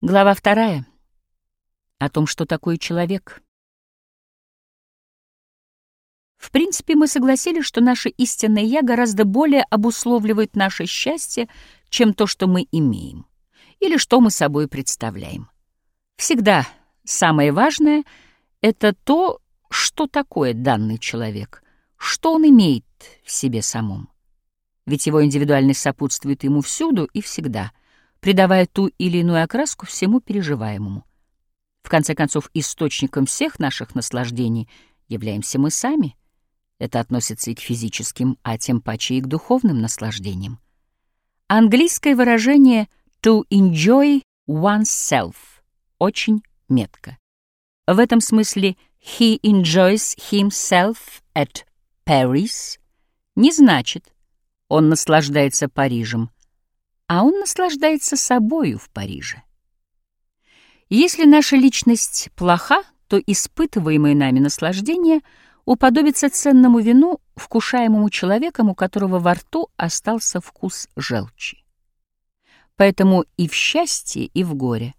Глава вторая. О том, что такое человек. В принципе, мы согласились, что наше истинное «я» гораздо более обусловливает наше счастье, чем то, что мы имеем, или что мы собой представляем. Всегда самое важное — это то, что такое данный человек, что он имеет в себе самом. Ведь его индивидуальность сопутствует ему всюду и всегда — придавая ту или иную окраску всему переживаемому. В конце концов, источником всех наших наслаждений являемся мы сами. Это относится и к физическим, а тем паче и к духовным наслаждениям. Английское выражение «to enjoy oneself» очень метко. В этом смысле «he enjoys himself at Paris» не значит «он наслаждается Парижем», а он наслаждается собою в Париже. Если наша личность плоха, то испытываемое нами наслаждение уподобится ценному вину, вкушаемому человеком, у которого во рту остался вкус желчи. Поэтому и в счастье, и в горе,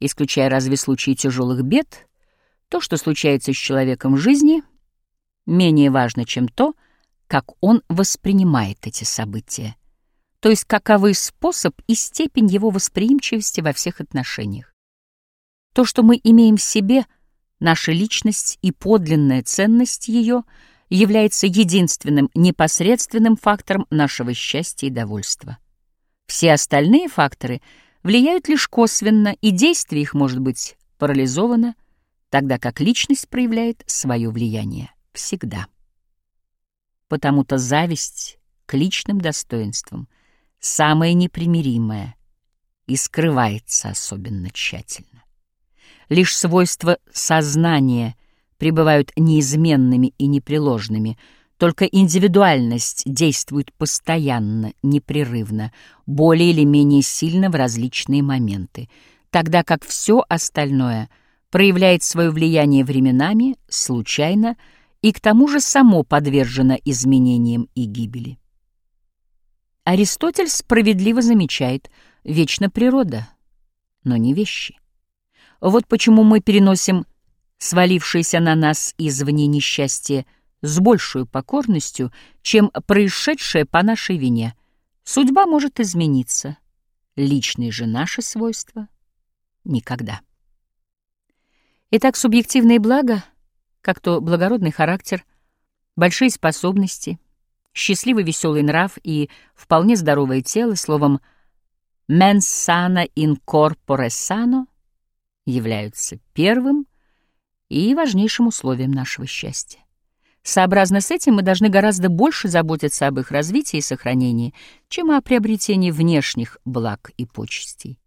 исключая разве случаи тяжелых бед, то, что случается с человеком в жизни, менее важно, чем то, как он воспринимает эти события то есть каковы способ и степень его восприимчивости во всех отношениях. То, что мы имеем в себе, наша личность и подлинная ценность ее, является единственным непосредственным фактором нашего счастья и довольства. Все остальные факторы влияют лишь косвенно, и действие их может быть парализовано, тогда как личность проявляет свое влияние всегда. Потому-то зависть к личным достоинствам — самое непримиримое и скрывается особенно тщательно. Лишь свойства сознания пребывают неизменными и непреложными, только индивидуальность действует постоянно, непрерывно, более или менее сильно в различные моменты, тогда как все остальное проявляет свое влияние временами, случайно, и к тому же само подвержено изменениям и гибели. Аристотель справедливо замечает, вечна природа, но не вещи. Вот почему мы переносим свалившееся на нас извне несчастье с большей покорностью, чем происшедшее по нашей вине. Судьба может измениться, личные же наши свойства — никогда. Итак, субъективные блага, как то благородный характер, большие способности — счастливый веселый нрав и вполне здоровое тело, словом «mens sana in corpore sano» являются первым и важнейшим условием нашего счастья. Сообразно с этим мы должны гораздо больше заботиться об их развитии и сохранении, чем о приобретении внешних благ и почестей.